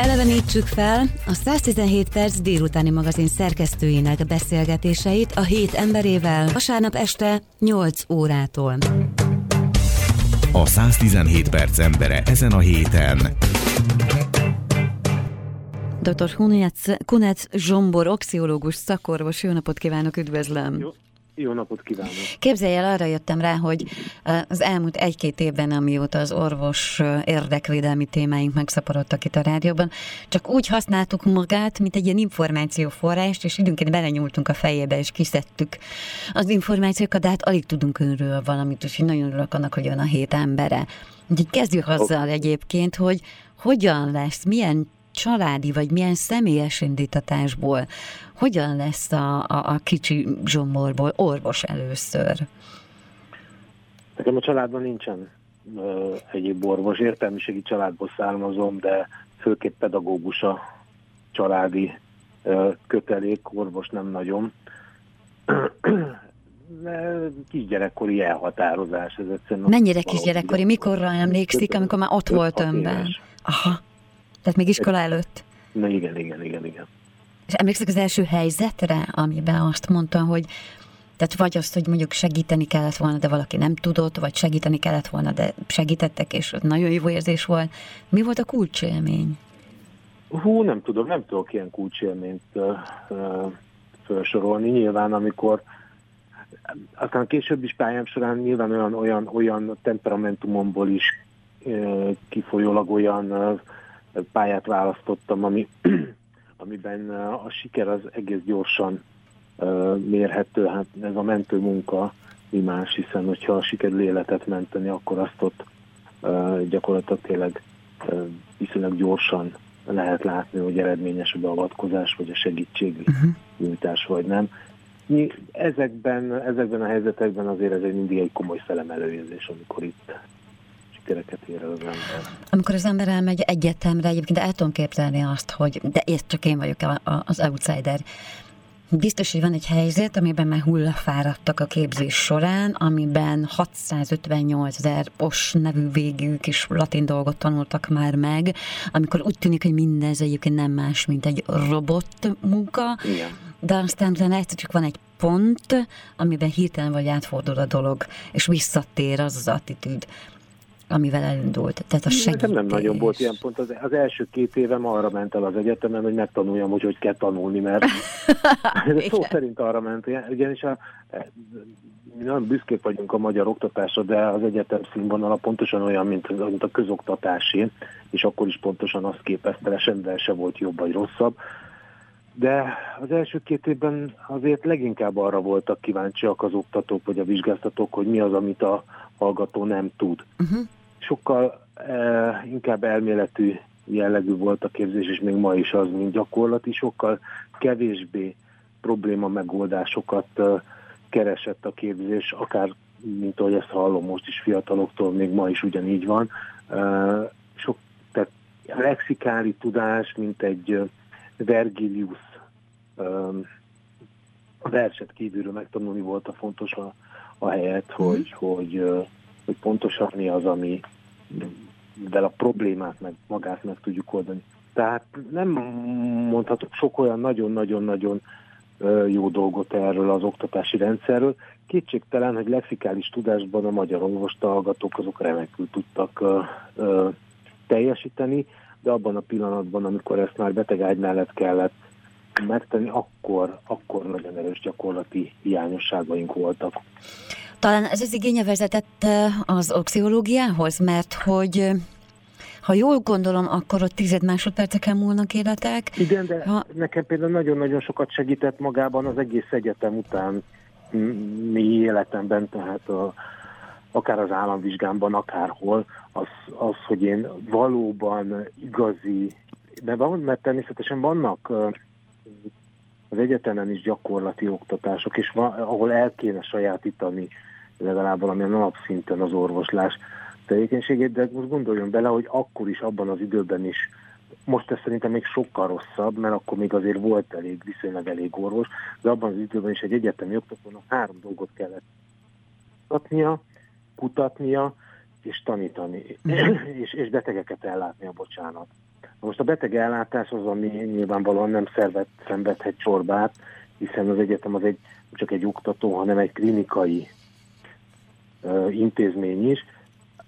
Elevenítsük fel a 117 perc délutáni magazin szerkesztőinek beszélgetéseit a hét emberével vasárnap este 8 órától. A 117 perc embere ezen a héten. Dr. Kunec Zsombor, oxiológus szakorvos, jó napot kívánok, üdvözlöm! Jó, jó napot kívánok! Képzelj el, arra jöttem rá, hogy az elmúlt egy-két évben, amióta az orvos érdekvédelmi témáink megszaporodtak itt a rádióban, csak úgy használtuk magát, mint egy ilyen információforrást, és időnként belenyúltunk a fejébe, és kiszedtük az információkat, de hát alig tudunk önről valamit, és nagyon örülök annak, hogy ön a hét embere. Úgyhogy kezdjük azzal okay. egyébként, hogy hogyan lesz, milyen családi vagy milyen személyes indítatásból hogyan lesz a, a, a kicsi zsomborból orvos először? Nekem a családban nincsen ö, egyéb orvos, értelmiségi családból származom, de főképp pedagógus a családi ö, kötelék, orvos nem nagyon. kisgyerekkori elhatározás. Ez egyszerűen Mennyire kisgyerekkori? Mikorra emlékszik, amikor már ott volt önben? Aha. Tehát még iskola előtt? Na igen, igen, igen, igen. És emlékszik az első helyzetre, amiben azt mondta, hogy tehát vagy azt, hogy mondjuk segíteni kellett volna, de valaki nem tudott, vagy segíteni kellett volna, de segítettek, és nagyon jó érzés volt. Mi volt a kulcsélmény? Hú, nem tudom, nem tudok ilyen kulcsélményt uh, uh, felsorolni. Nyilván, amikor aztán később is pályám során nyilván olyan, olyan, olyan temperamentumomból is uh, kifolyólag olyan uh, pályát választottam, ami, amiben a siker az egész gyorsan mérhető. Hát ez a mentő munka mi más, hiszen hogyha sikerül életet menteni, akkor azt ott gyakorlatilag tényleg viszonylag gyorsan lehet látni, hogy eredményes a beavatkozás, vagy a segítségnyújtás, vagy nem. Ezekben, ezekben a helyzetekben azért ez egy mindig egy komoly felemelőérzés, amikor itt sikereket ér el az ember. Amikor az ember elmegy egyetemre, egyébként el tudom képzelni azt, hogy de ezt csak én vagyok az outsider, Biztos, hogy van egy helyzet, amiben már hullafáradtak a képzés során, amiben 658 ezer os nevű végű kis latin dolgot tanultak már meg, amikor úgy tűnik, hogy mindez egyébként nem más, mint egy robot munka, Igen. de aztán utána egyszer csak van egy pont, amiben hirtelen vagy átfordul a dolog, és visszatér az az attitűd, amivel elindult? Tehát a segítés. Nekem nem nagyon volt ilyen pont. Az, az első két évem arra ment el az egyetemen, hogy megtanuljam, hogy hogy kell tanulni, mert szó szerint arra ment. Ugyanis a, mi nagyon büszkék vagyunk a magyar oktatásra, de az egyetem színvonala pontosan olyan, mint, mint a közoktatásé, és akkor is pontosan azt képezte, semmivel se volt jobb vagy rosszabb. De az első két évben azért leginkább arra voltak kíváncsiak az oktatók vagy a vizsgáztatók, hogy mi az, amit a hallgató nem tud. Uh-huh sokkal e, inkább elméletű jellegű volt a képzés, és még ma is az, mint gyakorlati, sokkal kevésbé probléma megoldásokat e, keresett a képzés, akár, mint ahogy ezt hallom most is fiataloktól, még ma is ugyanígy van. E, sok, tehát lexikári tudás, mint egy Vergilius e, verset kívülről megtanulni volt a fontos a, a helyet, mhm. hogy, hogy, hogy pontosan mi az, ami, mivel a problémát meg magát meg tudjuk oldani. Tehát nem mondhatok sok olyan nagyon-nagyon-nagyon jó dolgot erről az oktatási rendszerről. Kétségtelen, hogy lexikális tudásban a magyar orvostallgatók azok remekül tudtak uh, uh, teljesíteni, de abban a pillanatban, amikor ezt már betegágy mellett kellett megtenni, akkor, akkor nagyon erős gyakorlati hiányosságaink voltak. Talán ez az igénye vezetett az oxiológiához, mert hogy ha jól gondolom, akkor ott tized másodperceken múlnak életek. Igen, de ha... nekem például nagyon-nagyon sokat segített magában az egész egyetem után mi életemben, tehát a, akár az államvizsgámban, akárhol, az, az, hogy én valóban igazi, de van, mert természetesen vannak az egyetemen is gyakorlati oktatások, és van, ahol el kéne sajátítani legalább valamilyen alapszinten az orvoslás tevékenységét, de most gondoljon bele, hogy akkor is, abban az időben is, most ez szerintem még sokkal rosszabb, mert akkor még azért volt elég, viszonylag elég orvos, de abban az időben is egy egyetemi oktatónak három dolgot kellett kutatnia, kutatnia és tanítani, és, és betegeket ellátni a bocsánat. Most a beteg ellátás az, ami nyilvánvalóan nem szervet, szenvedhet csorbát, hiszen az egyetem az egy, csak egy oktató, hanem egy klinikai intézmény is,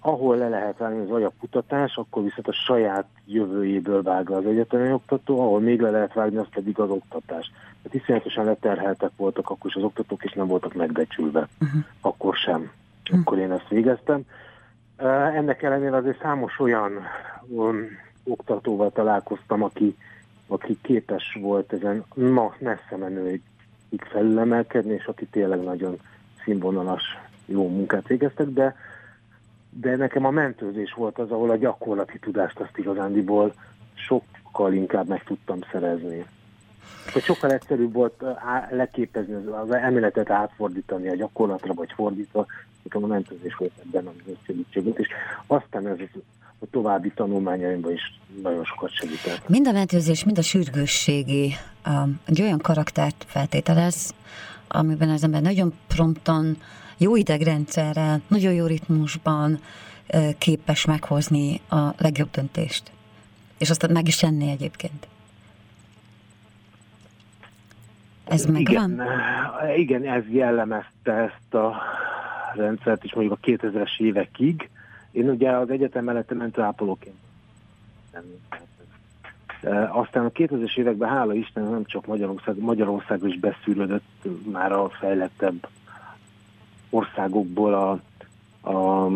ahol le lehet vágni az ajakutatás, akkor viszont a saját jövőjéből vág az egyetemi oktató, ahol még le lehet vágni, az pedig az oktatás. Tehát iszonyatosan leterheltek voltak akkor is az oktatók, és nem voltak megbecsülve. Uh-huh. Akkor sem. Uh-huh. Akkor én ezt végeztem. Ennek ellenére azért számos olyan um, oktatóval találkoztam, aki, aki képes volt ezen ma messze menőig felülemelkedni, és aki tényleg nagyon színvonalas jó munkát végeztek, de de nekem a mentőzés volt az, ahol a gyakorlati tudást azt igazándiból sokkal inkább meg tudtam szerezni. Hogy sokkal egyszerűbb volt leképezni az elméletet átfordítani a gyakorlatra, vagy fordítva, nekem a mentőzés volt ebben az segítséget, és aztán ez a további tanulmányaimban is nagyon sokat segített. Mind a mentőzés, mind a sürgősségi um, egy olyan karaktert feltételez, amiben az ember nagyon prompton jó idegrendszerrel, nagyon jó ritmusban képes meghozni a legjobb döntést. És azt meg is tenni egyébként. Ez igen, megvan? Igen, ez jellemezte ezt a rendszert is mondjuk a 2000-es évekig. Én ugye az egyetem mellett mentőápolóként aztán a 2000-es években, hála Isten, nem csak Magyarország, Magyarország is beszűrődött már a fejlettebb országokból a, a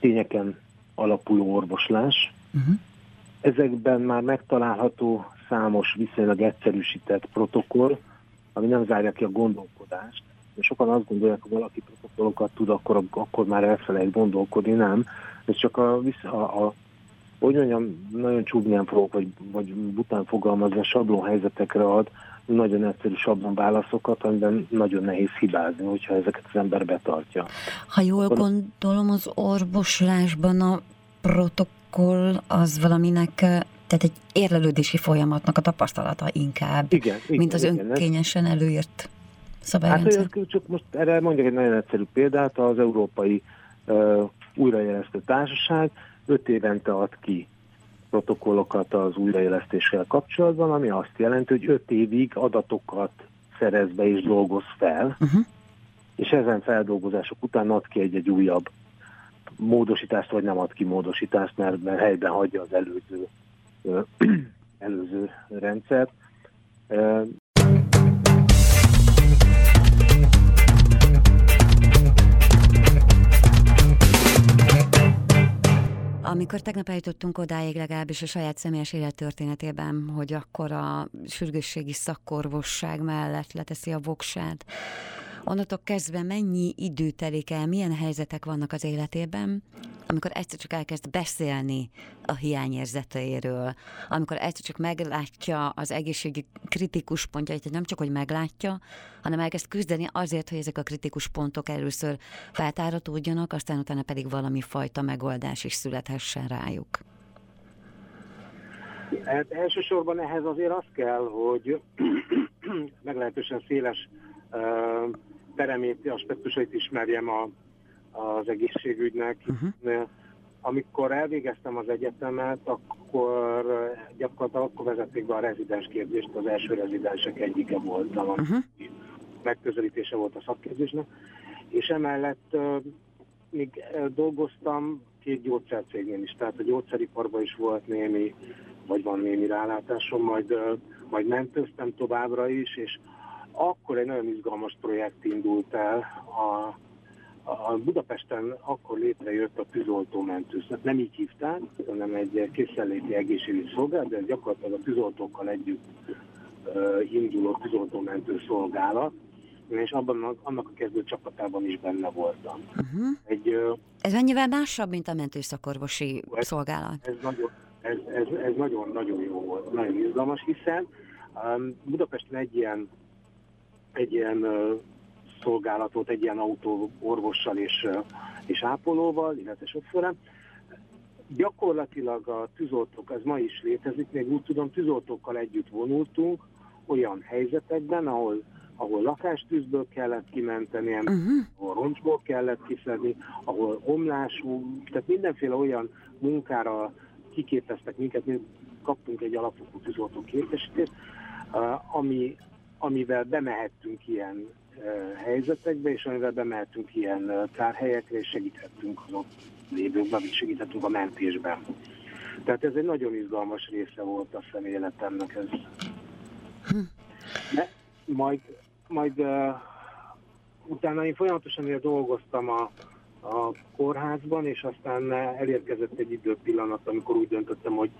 tényeken alapuló orvoslás. Uh-huh. Ezekben már megtalálható számos viszonylag egyszerűsített protokoll, ami nem zárja ki a gondolkodást. Sokan azt gondolják, hogy valaki protokollokat tud, akkor, akkor már elfelejt gondolkodni, nem. Ez csak a, a, a hogy mondjam, nagyon csúnyán fogok, vagy, vagy bután fogalmazva, sablon helyzetekre ad, nagyon egyszerű sablon válaszokat, amiben nagyon nehéz hibázni, hogyha ezeket az ember betartja. Ha jól gondolom, az orvoslásban a protokoll az valaminek, tehát egy érlelődési folyamatnak a tapasztalata inkább, igen, mint az igen, önkényesen előírt szabályrendszer. Hát csak most erre mondjak egy nagyon egyszerű példát, az Európai uh, Újrajelesztő Társaság öt évente ad ki protokollokat az újraélesztéssel kapcsolatban, ami azt jelenti, hogy öt évig adatokat szerez be és dolgoz fel, uh-huh. és ezen feldolgozások után ad ki egy-egy újabb módosítást, vagy nem ad ki módosítást, mert, mert helyben hagyja az előző, előző rendszert. Amikor tegnap eljutottunk odáig legalábbis a saját személyes élettörténetében, hogy akkor a sürgősségi szakorvosság mellett leteszi a voksát, onnantól kezdve mennyi idő telik el, milyen helyzetek vannak az életében, amikor egyszer csak elkezd beszélni a hiányérzeteiről, amikor egyszer csak meglátja az egészségi kritikus pontjait, nem csak, hogy meglátja, hanem elkezd küzdeni azért, hogy ezek a kritikus pontok először feltáratódjanak, aztán utána pedig valami fajta megoldás is születhessen rájuk. Hát elsősorban ehhez azért az kell, hogy meglehetősen széles peremét, aspektusait ismerjem a, az egészségügynek. Uh-huh. Amikor elvégeztem az egyetemet, akkor gyakorlatilag akkor vezették be a rezidens kérdést, az első rezidensek egyike voltam, uh-huh. megközelítése volt a szakképzésnek, és emellett uh, még dolgoztam két gyógyszercégnél is, tehát a gyógyszeriparban is volt némi, vagy van némi rálátásom, majd, uh, majd mentőztem továbbra is, és akkor egy nagyon izgalmas projekt indult el. A, a Budapesten akkor létrejött a tűzoltómentős. Nem így hívták, hanem egy készenléti egészségügyi szolgálat, de gyakorlatilag a tűzoltókkal együtt uh, induló tűzoltómentő szolgálat és abban annak a kezdő csapatában is benne voltam. Uh-huh. Egy, uh, ez mennyivel másabb, mint a mentőszakorvosi ez, szolgálat? Ez nagyon, ez, ez, ez nagyon, nagyon jó volt, nagyon izgalmas, hiszen um, Budapesten egy ilyen egy ilyen szolgálatot, egy ilyen autó orvossal és, és ápolóval, illetve sofőrem. Gyakorlatilag a tűzoltók, ez ma is létezik, még úgy tudom, tűzoltókkal együtt vonultunk olyan helyzetekben, ahol ahol lakástűzből kellett kimenteni, uh-huh. ahol roncsból kellett kiszedni, ahol omlású, tehát mindenféle olyan munkára kiképeztek minket, mint kaptunk alapfokú tűzoltó képesítést, ami, amivel bemehettünk ilyen helyzetekbe, és amivel bemehetünk ilyen tárhelyekre, és segíthettünk az ott lévőkben, vagy segíthettünk a mentésben. Tehát ez egy nagyon izgalmas része volt a személetemnek ez. De majd, majd uh, utána én folyamatosan dolgoztam a, a kórházban, és aztán elérkezett egy időpillanat, amikor úgy döntöttem, hogy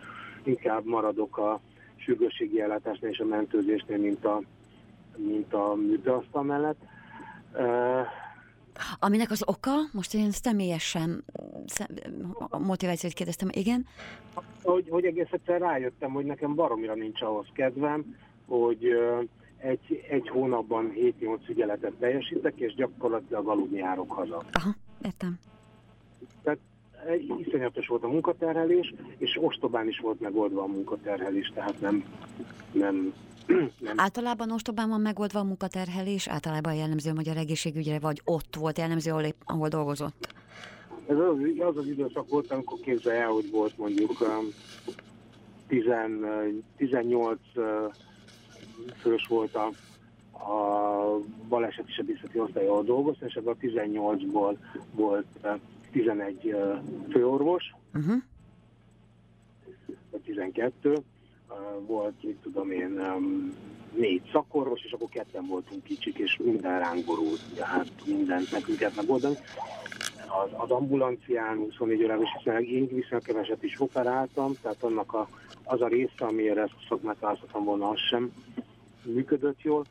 inkább maradok a sürgősségi ellátásnál és a mentőzésnél, mint a, mint a műtőasztal mellett. Aminek az oka, most én személyesen a motivációt kérdeztem, igen? Hogy, hogy egész egyszer rájöttem, hogy nekem baromira nincs ahhoz kedvem, hogy egy, egy hónapban 7-8 ügyeletet teljesítek, és gyakorlatilag aludni járok haza. Aha, értem. Tehát iszonyatos volt a munkaterhelés, és ostobán is volt megoldva a munkaterhelés, tehát nem, nem nem. Általában ostobán van megoldva a munkaterhelés, általában jellemző a magyar egészségügyre, vagy ott volt jellemző, ahol, épp, ahol dolgozott? Ez az, az az időszak volt, amikor képzelje el, hogy volt mondjuk um, 10, 18 uh, fős volt a, a baleseti sebészeti osztály, ahol dolgoztam, és ebből a 18-ból volt uh, 11 uh, főorvos, uh-huh. vagy 12, volt, tudom én, négy szakorvos, és akkor ketten voltunk kicsik, és minden ránk borult, tehát mindent nekünk kellett megoldani. Az, az ambulancián 24 órában, és hiszen én viszonylag keveset is operáltam, tehát annak a, az a része, amire ezt szokmát választottam volna, az sem működött jól.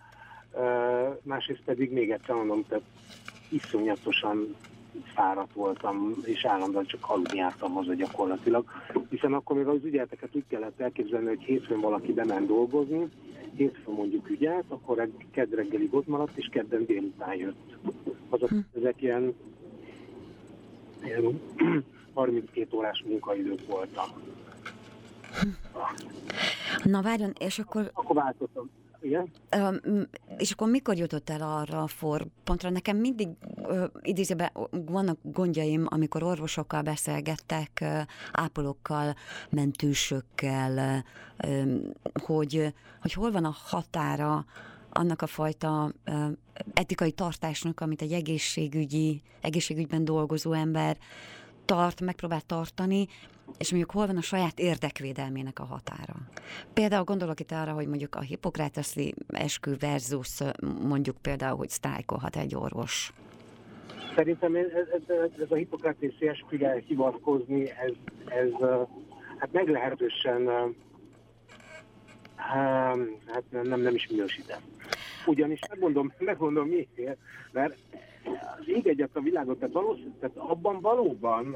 Másrészt pedig még egyszer mondom, tehát iszonyatosan fáradt voltam, és állandóan csak aludni jártam haza gyakorlatilag, hiszen akkor még az ügyelteket úgy kellett elképzelni, hogy hétfőn valaki bement dolgozni, hétfőn mondjuk ügyelt, akkor kedd reggelig ott maradt, és kedden délután jött. Azok, hm. ezek ilyen, ilyen 32 órás munkaidők voltak. Na várjon, és akkor... Akkor váltottam. Igen? És akkor mikor jutott el arra a forpontra? Nekem mindig uh, idézőben vannak gondjaim, amikor orvosokkal beszélgettek, uh, ápolókkal, mentősökkel, uh, hogy, hogy hol van a határa annak a fajta uh, etikai tartásnak, amit egy egészségügyi, egészségügyben dolgozó ember tart, megpróbál tartani, és mondjuk hol van a saját érdekvédelmének a határa. Például gondolok itt arra, hogy mondjuk a hipokráteszi eskü versus mondjuk például, hogy sztrájkolhat egy orvos. Szerintem ez, ez, ez a hipokráteszi esküre hivatkozni, ez, ez hát meglehetősen hát nem, nem is minősítem. Ugyanis megmondom, megmondom miért, mert az ég egyet a világot, tehát, valószínűleg, tehát abban valóban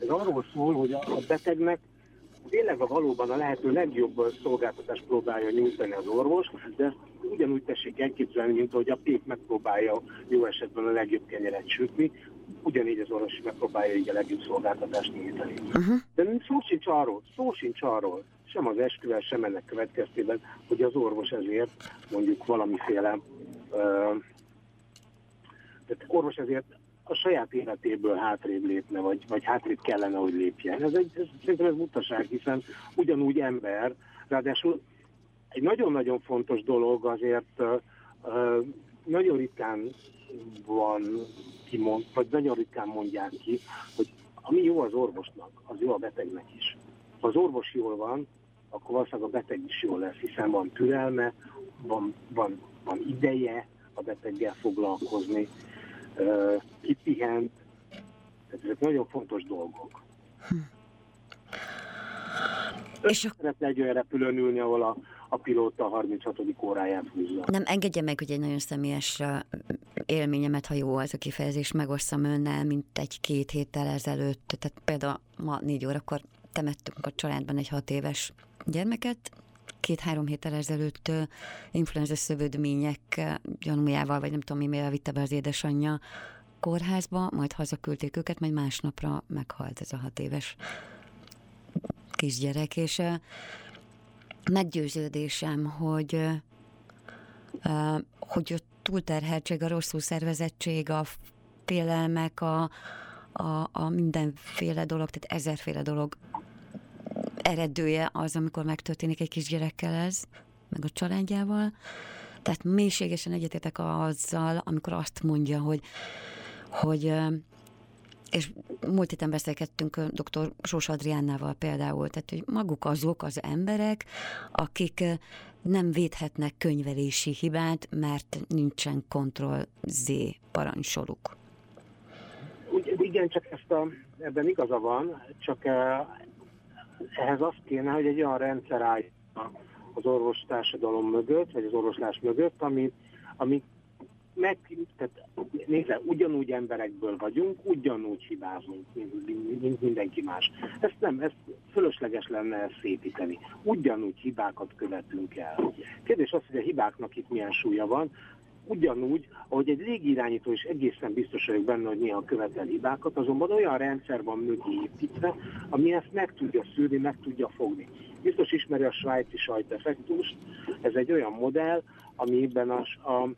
ez arról szól, hogy a betegnek tényleg a valóban a lehető legjobb szolgáltatást próbálja nyújtani az orvos, de ezt ugyanúgy tessék elképzelni, mint hogy a pék megpróbálja jó esetben a legjobb kenyeret sütni, ugyanígy az orvos megpróbálja így a legjobb szolgáltatást nyújtani. Uh-huh. De szó sincs arról, szó sincs arról, sem az esküvel, sem ennek következtében, hogy az orvos ezért mondjuk valamiféle uh, tehát orvos ezért a saját életéből hátrébb lépne, vagy, vagy hátrébb kellene, hogy lépjen. Ez egy, ez, szerintem ez mutaság, hiszen ugyanúgy ember, ráadásul egy nagyon-nagyon fontos dolog azért uh, uh, nagyon ritkán van kimond, vagy nagyon ritkán mondják ki, hogy ami jó az orvosnak, az jó a betegnek is. Ha az orvos jól van, akkor valószínűleg a beteg is jól lesz, hiszen van türelme, van, van, van ideje a beteggel foglalkozni, kipihent, ezek nagyon fontos dolgok. Hm. És a... szeretne egy olyan repülőn ülni, ahol a, a pilóta a 36. óráját húzza. Nem, engedje meg, hogy egy nagyon személyes élményemet, ha jó az a kifejezés, megosszam önnel, mint egy-két héttel ezelőtt. Tehát például ma négy órakor temettünk a családban egy hat éves gyermeket, két-három héttel ezelőtt influenza szövődmények gyanújával, vagy nem tudom mivel vitte be az édesanyja kórházba, majd hazaküldték őket, majd másnapra meghalt ez a hat éves kisgyerek, és meggyőződésem, hogy hogy a túlterheltség, a rosszul szervezettség, a félelmek, a, a, a mindenféle dolog, tehát ezerféle dolog eredője az, amikor megtörténik egy kisgyerekkel ez, meg a családjával. Tehát mélységesen egyetetek azzal, amikor azt mondja, hogy, hogy és múlt héten beszélgettünk dr. Sós Adriánnával például, tehát hogy maguk azok az emberek, akik nem védhetnek könyvelési hibát, mert nincsen kontroll Z parancsoluk. Úgy, igen, csak ezt a, ebben igaza van, csak ehhez azt kéne, hogy egy olyan rendszer áll az orvostársadalom mögött, vagy az orvoslás mögött, ami, ami meg, tehát nézze, ugyanúgy emberekből vagyunk, ugyanúgy hibázunk, mint, mint mindenki más. Ezt nem, ezt fölösleges lenne ezt szépíteni. Ugyanúgy hibákat követünk el. Kérdés az, hogy a hibáknak itt milyen súlya van, ugyanúgy, ahogy egy légirányító is egészen biztos vagyok benne, hogy néha követel hibákat, azonban olyan rendszer van mögé építve, ami ezt meg tudja szűrni, meg tudja fogni. Biztos ismeri a svájci sajteffektust, ez egy olyan modell, amiben a, a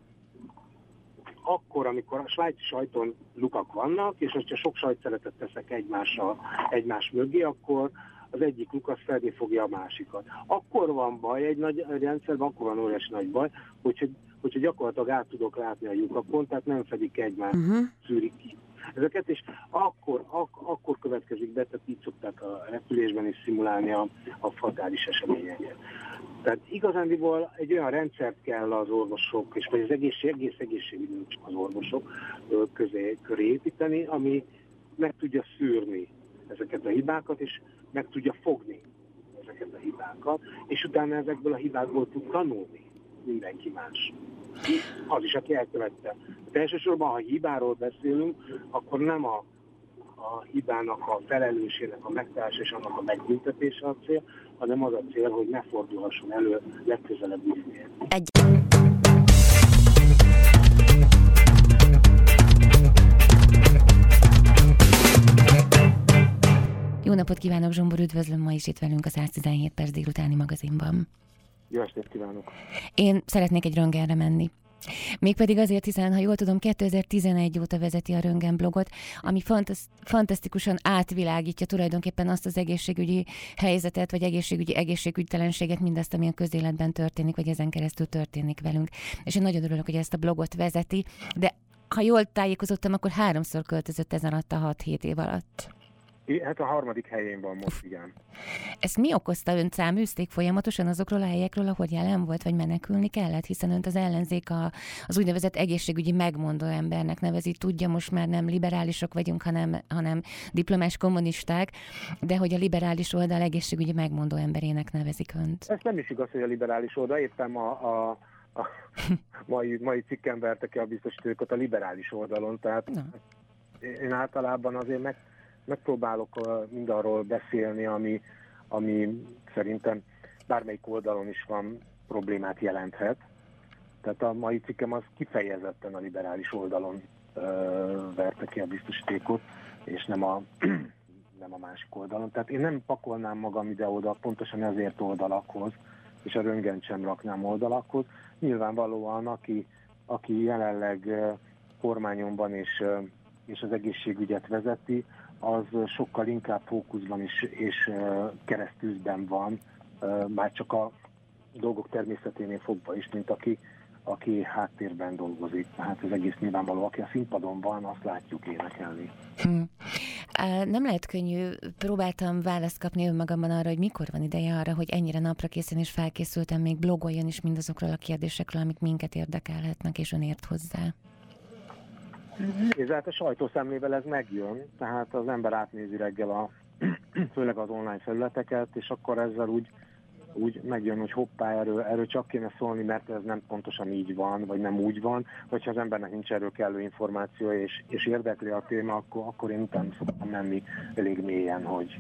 akkor, amikor a svájci sajton lukak vannak, és hogyha sok sajtszeletet teszek egymással, egymás mögé, akkor az egyik lukas felé fogja a másikat. Akkor van baj egy nagy rendszerben, akkor van óriási nagy baj, hogyha, hogyha gyakorlatilag át tudok látni a lyukakon, tehát nem fedik egymást, uh-huh. szűrik ki ezeket, és akkor, ak- akkor következik be, tehát így szokták a repülésben is szimulálni a, a fatális eseményeket. Tehát igazándiból egy olyan rendszert kell az orvosok, és vagy az egészség, egész egészségügyünk az orvosok közé, köré építeni, ami meg tudja szűrni ezeket a hibákat, és meg tudja fogni ezeket a hibákat, és utána ezekből a hibákból tud tanulni mindenki más. Az is, aki elkövette. De elsősorban, ha hibáról beszélünk, akkor nem a, a hibának a felelősének a megtalálása és annak a megbüntetése a cél, hanem az a cél, hogy ne fordulhasson elő legközelebb ismét. Egy. Jó napot kívánok, Zsombor, üdvözlöm ma is itt velünk a 117 perc délutáni magazinban. Jó estét kívánok! Én szeretnék egy röngenre menni. Mégpedig azért, hiszen, ha jól tudom, 2011 óta vezeti a Röngen blogot, ami fantasz, fantasztikusan átvilágítja tulajdonképpen azt az egészségügyi helyzetet, vagy egészségügyi egészségügytelenséget, mindazt, ami a közéletben történik, vagy ezen keresztül történik velünk. És én nagyon örülök, hogy ezt a blogot vezeti, de ha jól tájékozottam, akkor háromszor költözött ezen alatt a 6-7 év alatt. Hát a harmadik helyén van most, igen. Ezt mi okozta? Önt száműzték folyamatosan azokról a helyekről, ahol jelen volt, vagy menekülni kellett? Hiszen önt az ellenzék a, az úgynevezett egészségügyi megmondó embernek nevezi. Tudja, most már nem liberálisok vagyunk, hanem, hanem diplomás kommunisták, de hogy a liberális oldal egészségügyi megmondó emberének nevezik önt. Ez nem is igaz, hogy a liberális oldal, éppen a, a a mai, mai cikken verte ki a biztosítókat a liberális oldalon, tehát Na. én általában azért meg, megpróbálok mindarról beszélni, ami, ami szerintem bármelyik oldalon is van problémát jelenthet. Tehát a mai cikkem az kifejezetten a liberális oldalon ö, verte ki a biztosítékot, és nem a, nem a másik oldalon. Tehát én nem pakolnám magam ide-oda pontosan ezért oldalakhoz, és a röngent sem raknám oldalakhoz. Nyilvánvalóan, aki, aki jelenleg kormányomban és, és az egészségügyet vezeti, az sokkal inkább fókuszban is és keresztűzben van, már csak a dolgok természeténél fogva is, mint aki, aki háttérben dolgozik. Tehát az egész nyilvánvaló, aki a színpadon van, azt látjuk énekelni. Hm. Nem lehet könnyű, próbáltam választ kapni önmagamban arra, hogy mikor van ideje arra, hogy ennyire napra készen és felkészültem, még blogoljon is mindazokról a kérdésekről, amik minket érdekelhetnek, és ön ért hozzá. És hát a sajtószemlével ez megjön, tehát az ember átnézi reggel a, főleg az online felületeket, és akkor ezzel úgy, úgy megjön, hogy hoppá, erről, erről csak kéne szólni, mert ez nem pontosan így van, vagy nem úgy van, hogyha az embernek nincs erről kellő információ, és, és érdekli a téma, akkor, akkor én utána szoktam menni elég mélyen, hogy,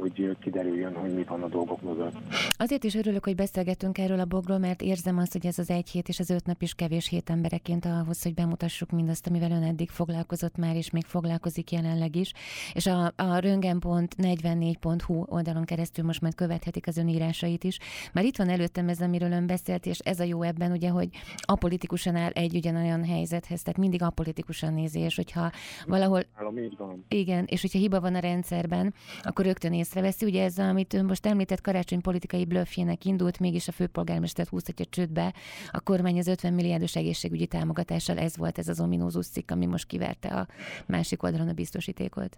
hogy kiderüljön, hogy mi van a dolgok mögött. Azért is örülök, hogy beszélgetünk erről a blogról, mert érzem azt, hogy ez az egy hét és az öt nap is kevés hét embereként ahhoz, hogy bemutassuk mindazt, amivel ön eddig foglalkozott már, és még foglalkozik jelenleg is. És a, a röngen.44.hu oldalon keresztül most már követhetik az ön hatásait is. Már itt van előttem ez, amiről ön beszélt, és ez a jó ebben, ugye, hogy apolitikusan áll egy ugyanolyan helyzethez, tehát mindig apolitikusan nézi, és hogyha valahol... így van. Igen, és hogyha hiba van a rendszerben, akkor rögtön észreveszi. Ugye ez, amit ön most említett, karácsony politikai blöffjének indult, mégis a főpolgármestert húztatja csődbe. A kormány az 50 milliárdos egészségügyi támogatással, ez volt ez az ominózus cikk, ami most kiverte a másik oldalon a biztosítékot.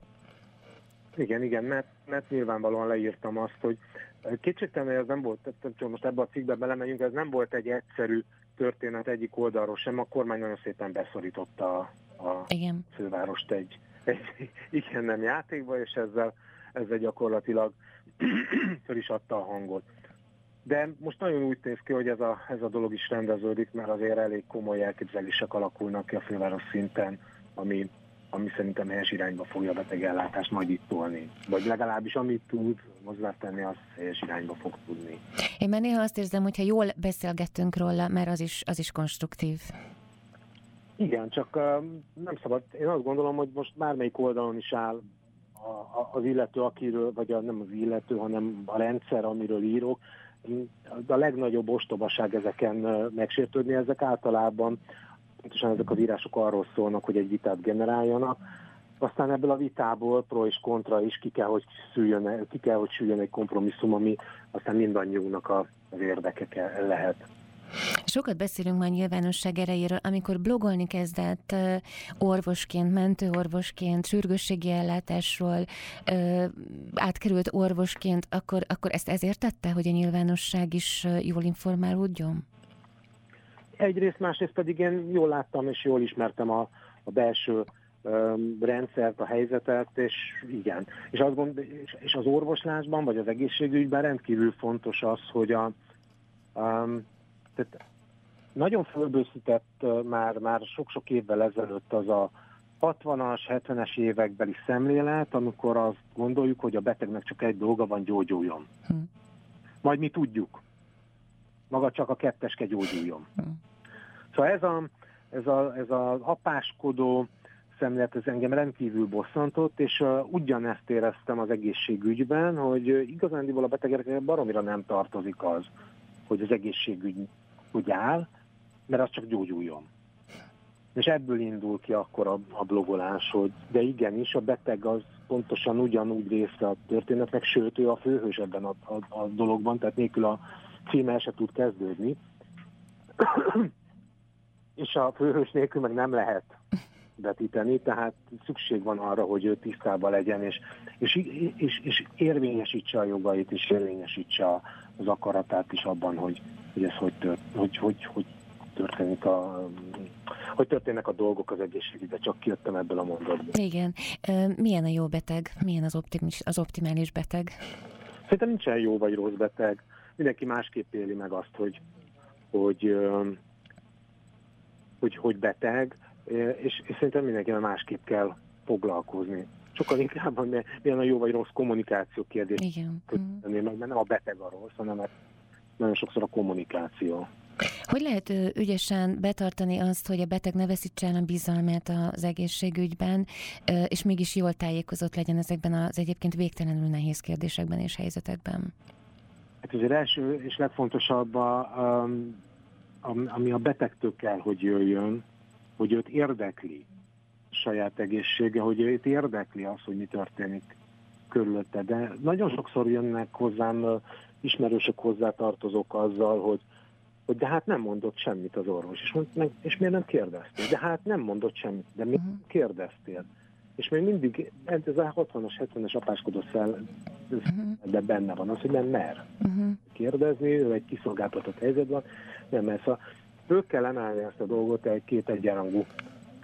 Igen, igen, mert, mert nyilvánvalóan leírtam azt, hogy kétségtelen, hogy ez nem volt, tehát most ebbe a cikkbe belemegyünk, ez nem volt egy egyszerű történet egyik oldalról sem, a kormány nagyon szépen beszorította a, a igen. fővárost egy, egy igen nem játékba, és ezzel, ezzel gyakorlatilag föl is adta a hangot. De most nagyon úgy néz ki, hogy ez a, ez a dolog is rendeződik, mert azért elég komoly elképzelések alakulnak ki a főváros szinten, ami, ami szerintem helyes irányba fogja a betegellátást majd itt tolni. Vagy legalábbis amit tud tenni, az helyes irányba fog tudni. Én már néha azt érzem, hogyha jól beszélgettünk róla, mert az is, az is konstruktív. Igen, csak nem szabad. Én azt gondolom, hogy most bármelyik oldalon is áll az illető, akiről, vagy a, nem az illető, hanem a rendszer, amiről írok, a legnagyobb ostobaság ezeken megsértődni, ezek általában pontosan ezek az írások arról szólnak, hogy egy vitát generáljanak, aztán ebből a vitából pro és kontra is ki kell, hogy szüljön, ki kell, hogy süljön egy kompromisszum, ami aztán mindannyiunknak az érdekeke lehet. Sokat beszélünk már nyilvánosság erejéről, amikor blogolni kezdett orvosként, mentőorvosként, sürgősségi ellátásról átkerült orvosként, akkor, akkor ezt ezért tette, hogy a nyilvánosság is jól informálódjon? Egyrészt, másrészt pedig én jól láttam és jól ismertem a, a belső rendszert, a helyzetet, és igen. És, azt gond, és, az orvoslásban, vagy az egészségügyben rendkívül fontos az, hogy a, um, tehát nagyon fölbőszített már, már sok-sok évvel ezelőtt az a 60-as, 70-es évekbeli szemlélet, amikor azt gondoljuk, hogy a betegnek csak egy dolga van, gyógyuljon. Hm. Majd mi tudjuk. Maga csak a ketteske gyógyuljon. Hm. Szóval ez a, ez a, ez a apáskodó szemlélet, ez engem rendkívül bosszantott, és uh, ugyanezt éreztem az egészségügyben, hogy uh, igazándiból a betegekre baromira nem tartozik az, hogy az egészségügy úgy áll, mert az csak gyógyuljon. És ebből indul ki akkor a, a blogolás, hogy de igenis, a beteg az pontosan ugyanúgy része a történetnek, sőt, ő a főhős ebben a, a, a dologban, tehát nélkül a címe se tud kezdődni. És a főhős nélkül meg nem lehet vetíteni, tehát szükség van arra, hogy ő tisztában legyen, és, és, és, és érvényesítse a jogait, és érvényesítse az akaratát is abban, hogy, hogy ez hogy, tört, hogy, hogy, hogy történik a, hogy történnek a dolgok az egészségügyben, csak kijöttem ebből a mondatból. Igen. Milyen a jó beteg? Milyen az, optimis, az optimális beteg? Szerintem nincsen jó vagy rossz beteg. Mindenki másképp éli meg azt, hogy, hogy, hogy, hogy beteg, és, és szerintem mindenkivel másképp kell foglalkozni. Sokkal inkább, milyen a jó vagy rossz kommunikáció kérdés. Igen. Meg, mert nem a beteg a rossz, hanem nagyon sokszor a kommunikáció. Hogy lehet ügyesen betartani azt, hogy a beteg ne veszítse el a bizalmát az egészségügyben, és mégis jól tájékozott legyen ezekben az egyébként végtelenül nehéz kérdésekben és helyzetekben? Hát az első és legfontosabb, a, a, ami a betegtől kell, hogy jöjjön, hogy őt érdekli saját egészsége, hogy őt érdekli az, hogy mi történik körülötte. De nagyon sokszor jönnek hozzám ismerősök hozzátartozók azzal, hogy, hogy de hát nem mondott semmit az orvos. És, mond, meg, és miért nem kérdeztél? De hát nem mondott semmit. De miért uh-huh. kérdeztél? És még mindig ez a 60-as, 70-es apáskodó szel, uh-huh. de benne van az, hogy nem mer uh-huh. kérdezni, ő egy kiszolgáltatott helyzetben, nem mer. Szóval ők kell emelni ezt a dolgot egy két egyenrangú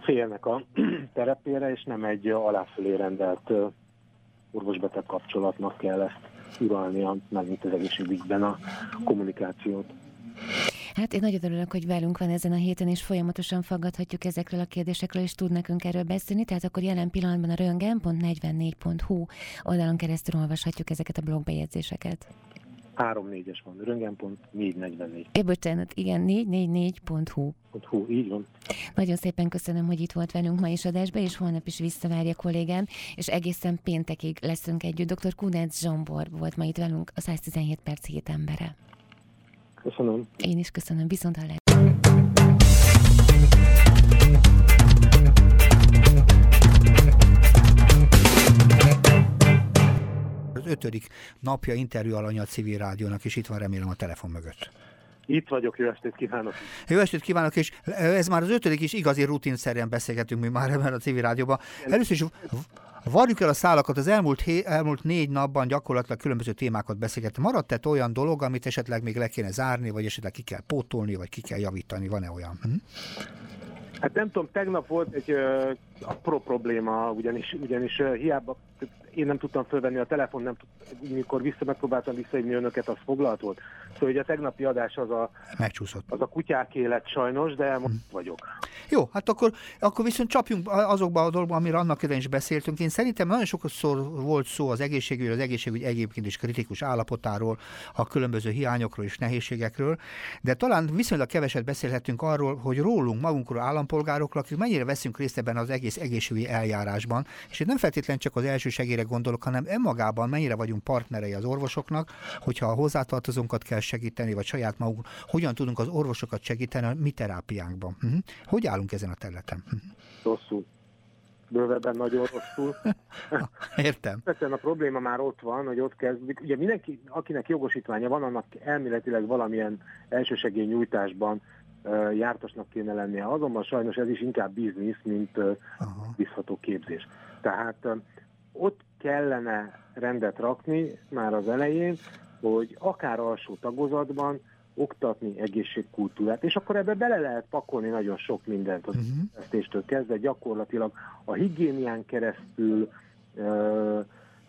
félnek a terepére, és nem egy aláfölé rendelt orvosbeteg kapcsolatnak kell ezt uralnia, megint az egészségügyben a kommunikációt. Hát én nagyon örülök, hogy velünk van ezen a héten, és folyamatosan faggathatjuk ezekről a kérdésekről, és tud nekünk erről beszélni, tehát akkor jelen pillanatban a röngen.44.hu oldalon keresztül olvashatjuk ezeket a blogbejegyzéseket. 3-4-es van, röngen.444. É, bocsánat, igen, 444.hu. Hú, így van. Nagyon szépen köszönöm, hogy itt volt velünk ma is adásba, és holnap is visszavárja kollégám, és egészen péntekig leszünk együtt. Dr. Kunec Zsombor volt ma itt velünk, a 117 perc hét embere. Köszönöm. Én is köszönöm, viszont hallás. Az ötödik napja interjú alanya a civil rádiónak, és itt van remélem a telefon mögött. Itt vagyok, jó estét kívánok! Jó estét kívánok, és ez már az ötödik is igazi rutinszerűen beszélgetünk mi már ebben a civil rádióban. Először is Varjuk el a szálakat, az elmúlt, hé, elmúlt négy napban gyakorlatilag különböző témákat beszélgettem. Maradt-e olyan dolog, amit esetleg még le kéne zárni, vagy esetleg ki kell pótolni, vagy ki kell javítani? Van-e olyan? Hm? Hát nem tudom, tegnap volt egy uh, apró probléma, ugyanis, ugyanis uh, hiába én nem tudtam fölvenni a telefon, nem tud, mikor vissza megpróbáltam visszaívni önöket, az foglalt volt. Szóval ugye a tegnapi adás az a, Megcsúszott. az a kutyák élet sajnos, de most hm. vagyok. Jó, hát akkor, akkor viszont csapjunk azokba a dolgokba, amire annak idején is beszéltünk. Én szerintem nagyon sokszor volt szó az egészségügy, az egészségügy egyébként is kritikus állapotáról, a különböző hiányokról és nehézségekről, de talán viszonylag keveset beszélhetünk arról, hogy rólunk, magunkról, állampolgárokról, akik mennyire veszünk részt ebben az egész egészségügyi eljárásban, és itt nem feltétlenül csak az első segélyre gondolok, hanem önmagában mennyire vagyunk partnerei az orvosoknak, hogyha a hozzátartozónkat kell segíteni, vagy saját magunk, hogyan tudunk az orvosokat segíteni a mi terápiánkban. Uh-huh. Hogy állunk ezen a területen? Uh-huh. Rosszul. Bővebben nagyon rosszul. Értem. Egyszerűen a probléma már ott van, hogy ott kezdődik. Ugye mindenki, akinek jogosítványa van, annak elméletileg valamilyen elsősegély nyújtásban jártasnak kéne lennie. Azonban sajnos ez is inkább biznisz, mint uh, bízható képzés. Tehát ott kellene rendet rakni már az elején, hogy akár alsó tagozatban oktatni egészségkultúrát, és akkor ebbe bele lehet pakolni nagyon sok mindent az uh-huh. kezdve, gyakorlatilag a higiénián keresztül uh,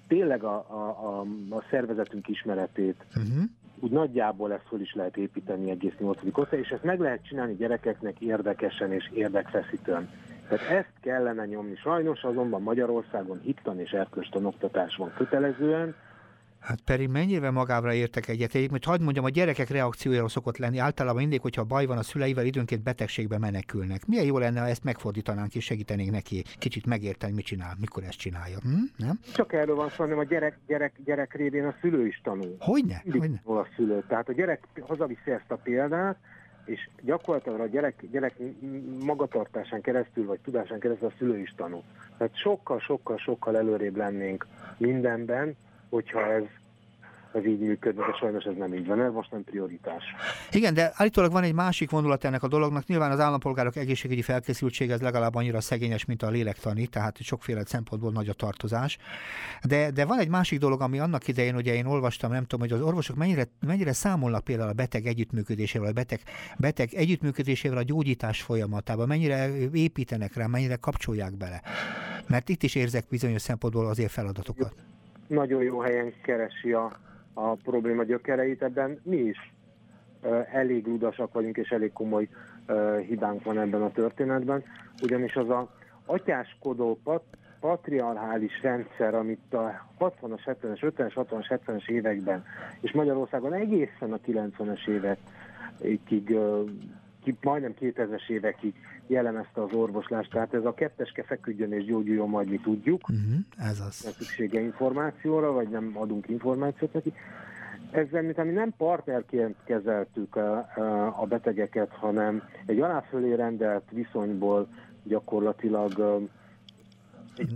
tényleg a, a, a, a szervezetünk ismeretét, uh-huh. úgy nagyjából ezt föl is lehet építeni egész nyolcadik osztály, és ezt meg lehet csinálni gyerekeknek érdekesen és érdekfeszítően. Tehát ezt kellene nyomni. Sajnos azonban Magyarországon hittan és erkölcstan oktatás van kötelezően, Hát pedig mennyire magára értek egyet. Mert hagyd mondjam, a gyerekek reakciója szokott lenni. Általában mindig, hogyha baj van a szüleivel, időnként betegségbe menekülnek. Milyen jó lenne, ha ezt megfordítanánk és segítenénk neki kicsit megérteni, mit csinál, mikor ezt csinálja. Hm? Nem? Csak erről van szó, hanem a gyerek, gyerek, gyerek révén a szülő is tanul. Hogyne? Hogyne? A szülő. Tehát a gyerek hazaviszi ezt a példát, és gyakorlatilag a gyerek, gyerek magatartásán keresztül, vagy tudásán keresztül a szülő is tanul. Tehát sokkal, sokkal, sokkal előrébb lennénk mindenben, hogyha ez ez így működne, de sajnos ez nem így van, ez most nem prioritás. Igen, de állítólag van egy másik vonulat ennek a dolognak. Nyilván az állampolgárok egészségügyi felkészültsége ez legalább annyira szegényes, mint a lélektani, tehát sokféle szempontból nagy a tartozás. De, de van egy másik dolog, ami annak idején, ugye én olvastam, nem tudom, hogy az orvosok mennyire, mennyire számolnak például a beteg együttműködésével, a beteg, beteg együttműködésével a gyógyítás folyamatában, mennyire építenek rá, mennyire kapcsolják bele. Mert itt is érzek bizonyos szempontból azért feladatokat. Nagyon jó helyen keresi a a probléma gyökereit, ebben mi is elég ludasak vagyunk, és elég komoly hibánk van ebben a történetben, ugyanis az a atyáskodó pat, patriarchális rendszer, amit a 60-as, 70-es, 50-es, 60-as, 70-es években, és Magyarországon egészen a 90-es évekig, majdnem 2000-es évekig jellemezte az orvoslást, tehát ez a ketteske feküdjön és gyógyuljon, majd mi tudjuk. Uh-huh, ez az. Nem szüksége információra, vagy nem adunk információt neki. Ezzel, mint mi nem partnerként kezeltük a, a betegeket, hanem egy aláfölé rendelt viszonyból gyakorlatilag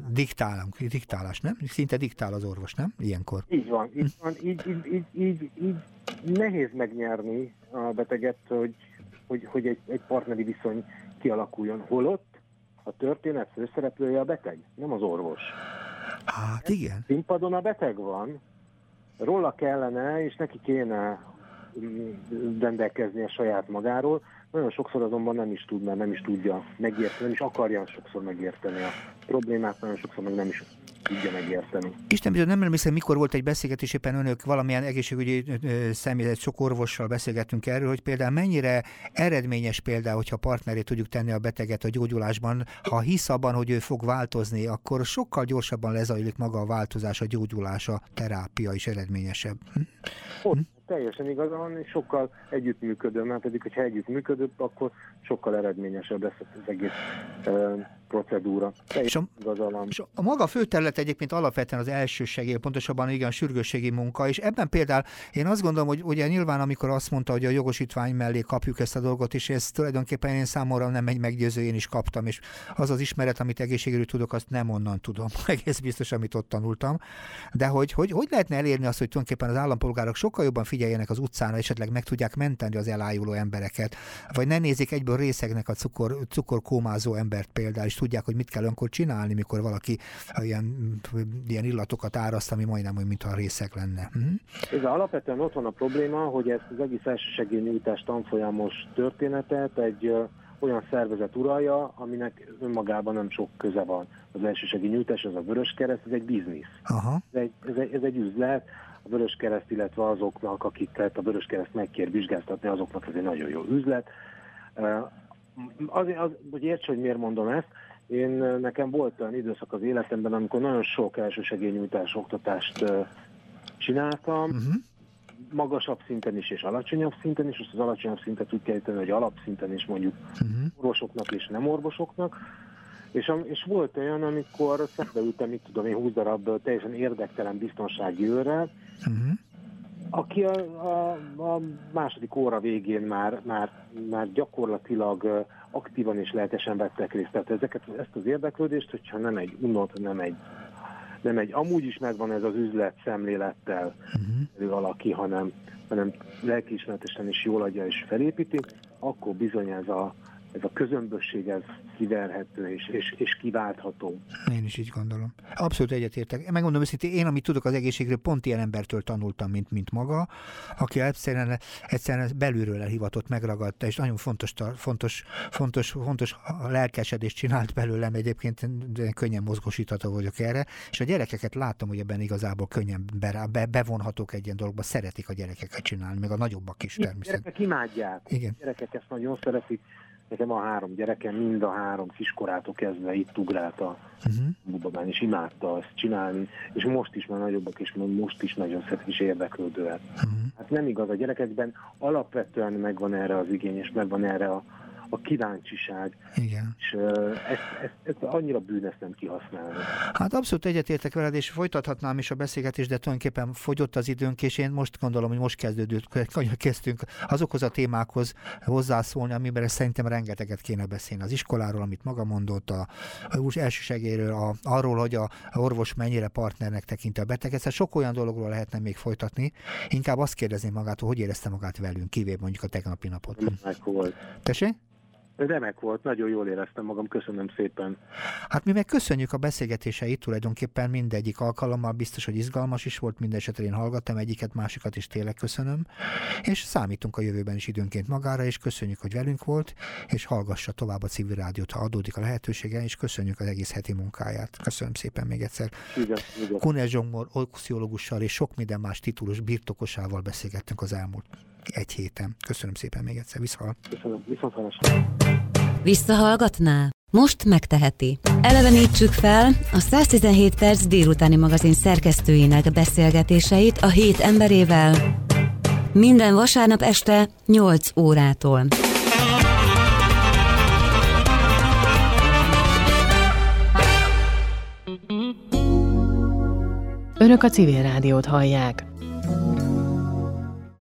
Diktálunk, diktálás, nem? Szinte diktál az orvos, nem? Ilyenkor. Így van, így van. Így, így, így, így, így nehéz megnyerni a beteget, hogy, hogy, hogy egy, egy partneri viszony kialakuljon. Holott a történet főszereplője a beteg, nem az orvos. Hát igen. Színpadon a beteg van, róla kellene, és neki kéne mm, rendelkezni a saját magáról. Nagyon sokszor azonban nem is tud, mert nem is tudja megérteni, nem is akarja sokszor megérteni a problémát, nagyon sokszor meg nem is tudja megérteni. Isten bizony, nem emlékszem, mikor volt egy beszélgetés, éppen önök valamilyen egészségügyi személyzet, sok orvossal beszélgettünk erről, hogy például mennyire eredményes például, hogyha partneré tudjuk tenni a beteget a gyógyulásban, ha hisz abban, hogy ő fog változni, akkor sokkal gyorsabban lezajlik maga a változás, a gyógyulás, a terápia is eredményesebb. Hm? Teljesen igaza van, és sokkal együttműködő, mert pedig, hogyha együttműködő, akkor sokkal eredményesebb lesz az egész procedúra. És a, és a maga főterület egyébként alapvetően az elsősegély, pontosabban igen, a sürgősségi munka, és ebben például én azt gondolom, hogy ugye nyilván amikor azt mondta, hogy a jogosítvány mellé kapjuk ezt a dolgot, és ez tulajdonképpen én számomra nem egy meggyőző, én is kaptam, és az az ismeret, amit egészségügyről tudok, azt nem onnan tudom, egész biztos, amit ott tanultam. De hogy, hogy, hogy lehetne elérni azt, hogy tulajdonképpen az állampolgárok sokkal jobban figyeljenek az utcán, esetleg meg tudják menteni az elájuló embereket, vagy ne nézik egyből részegnek a cukor, cukorkómázó embert például, és tudják, hogy mit kell önkor csinálni, mikor valaki ilyen, ilyen illatokat áraszt, ami majdnem olyan, mintha részeg lenne. Hm? Ez alapvetően ott van a probléma, hogy ezt az egész elsősegélynyújtás tanfolyamos történetet egy olyan szervezet uralja, aminek önmagában nem sok köze van. Az elsősegélynyújtás, az a Vörös Kereszt, ez egy biznisz. Aha. Ez, egy, ez, egy, ez egy üzlet, a Vörös Kereszt, illetve azoknak, akiket a Vörös Kereszt megkér vizsgáztatni, azoknak ez egy nagyon jó üzlet. Az, az, hogy érts, hogy miért mondom ezt, én nekem volt olyan időszak az életemben, amikor nagyon sok elsősegélynyújtás oktatást csináltam, uh-huh. magasabb szinten is és alacsonyabb szinten is, és az alacsonyabb szintet úgy kell hogy alapszinten is mondjuk uh-huh. orvosoknak és nem orvosoknak, és, és volt olyan, amikor szembeültem, mit tudom én, 20 darab teljesen érdektelen biztonsági őrrel, uh-huh aki a, a, a második óra végén már, már, már gyakorlatilag aktívan és lehetesen vettek részt. Tehát ezeket, ezt az érdeklődést, hogyha nem egy unott, nem egy, nem egy amúgy is megvan ez az üzlet szemlélettel uh-huh. valaki, hanem, hanem lelkiismeretesen is jól adja és felépíti, akkor bizony ez a, ez a közömbösség ez kiverhető és, és, és kiváltható. Én is így gondolom. Abszolút egyetértek. Megmondom őszintén, én, amit tudok az egészségről, pont ilyen embertől tanultam, mint, mint maga, aki egyszerűen, egyszerűen belülről elhivatott, megragadta, és nagyon fontos, fontos, fontos, fontos lelkesedést csinált belőlem, egyébként könnyen mozgosítható vagyok erre, és a gyerekeket látom, hogy ebben igazából könnyen be, bevonhatók egy ilyen dologba, szeretik a gyerekeket csinálni, meg a nagyobbak is természetesen. Gyerekek imádják. Igen. A gyerekek ezt nagyon szeretik Nekem a három gyerekem, mind a három kiskorától kezdve itt ugrált a uh-huh. és imádta ezt csinálni, és most is már nagyobbak, és most is nagyon szeretik, és érdeklődőek. Uh-huh. Hát nem igaz, a gyerekekben alapvetően megvan erre az igény, és megvan erre a, a kíváncsiság. Igen. És ezt, ezt, ezt annyira bűn ezt nem kihasználni. Hát abszolút egyetértek veled, és folytathatnám is a beszélgetést, de tulajdonképpen fogyott az időnk, és én most gondolom, hogy most kezdődött, kezdtünk azokhoz a témákhoz hozzászólni, amiben szerintem rengeteget kéne beszélni. Az iskoláról, amit maga mondott, a, a elsősegéről, a, arról, hogy a, a orvos mennyire partnernek tekinti a beteget. Szóval sok olyan dologról lehetne még folytatni. Inkább azt kérdezni magát, hogy érezte magát velünk, kivéve mondjuk a tegnapi napot. Tessék? Remek volt, nagyon jól éreztem magam, köszönöm szépen. Hát mi meg köszönjük a beszélgetéseit, tulajdonképpen mindegyik alkalommal biztos, hogy izgalmas is volt, minden esetre én hallgattam egyiket, másikat is tényleg köszönöm, és számítunk a jövőben is időnként magára, és köszönjük, hogy velünk volt, és hallgassa tovább a civil rádiót, ha adódik a lehetősége, és köszönjük az egész heti munkáját. Köszönöm szépen még egyszer. Kunel Zsongmor, oxiológussal és sok minden más titulus birtokosával beszélgettünk az elmúlt egy héten. Köszönöm szépen még egyszer, visszahal. Köszönöm, viszont Visszahallgatná? Most megteheti. Elevenítsük fel a 117 perc délutáni magazin szerkesztőinek beszélgetéseit a hét emberével minden vasárnap este 8 órától. Önök a civil rádiót hallják.